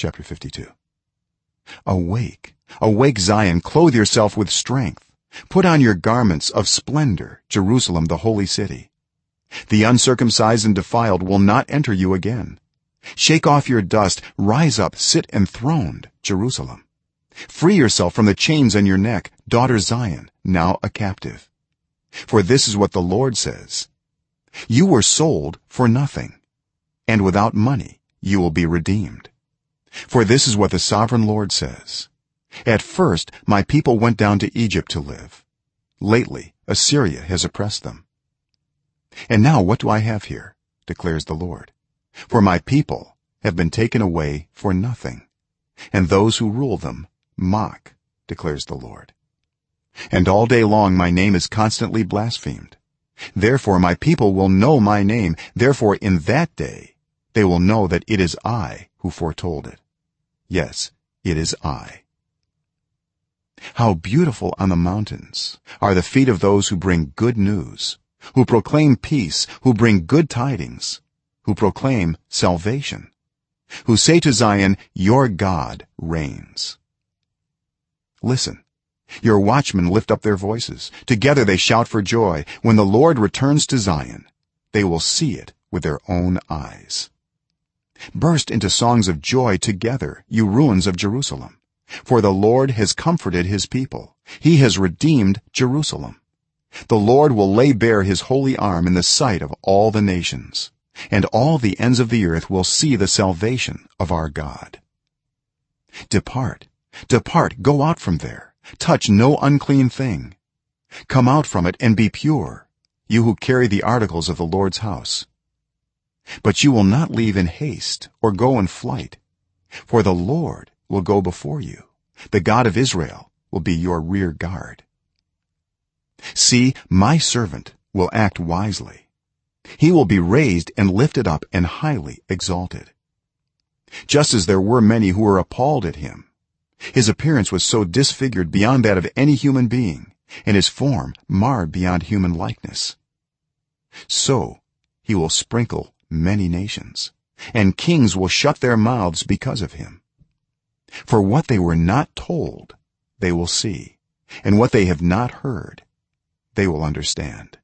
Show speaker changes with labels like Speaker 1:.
Speaker 1: chapter 52 awake awake zion clothe yourself with strength. Put on your garments of splendor jerusalem the holy city. The uncircumcised and defiled will not enter you again. Shake off your dust rise up sit enthroned jerusalem. Free yourself from the chains on your neck daughter zion now a captive. For this is what the lord says. You were sold for nothing and without money you will be redeemed for this is what the sovereign lord says. At first my people went down to egypt to live. Lately assyria has oppressed them. And now what do i have here declares the lord? For my people have been taken away for nothing and those who rule them mock declares the lord. And all day long my name is constantly blasphemed. Therefore my people will know my name. Therefore in that day they will know that it is i who foretold it. Yes it is i. How beautiful on the mountains are the feet of those who bring good news who proclaim peace who bring good tidings who proclaim salvation who say to zion your god reigns. Listen. Your watchmen lift up their voices. Together they shout for joy. When the lord returns to zion they will see it with their own eyes burst into songs of joy together you ruins of jerusalem. For the lord has comforted his people. He has redeemed jerusalem. The lord will lay bare his holy arm in the sight of all the nations. And all the ends of the earth will see the salvation of our god. Depart. Depart. Go out from there. Touch no unclean thing. Come out from it and be pure you who carry the articles of the lord's house but you will not leave in haste or go in flight for the lord will go before you. The god of israel will be your rear guard. See my servant will act wisely. He will be raised and lifted up and highly exalted. Just as there were many who were appalled at him his appearance was so disfigured beyond that of any human being and his form marred beyond human likeness. So he will sprinkle many nations and kings will shut their mouths because of him. For what they were not told they will see and what they have not heard they will understand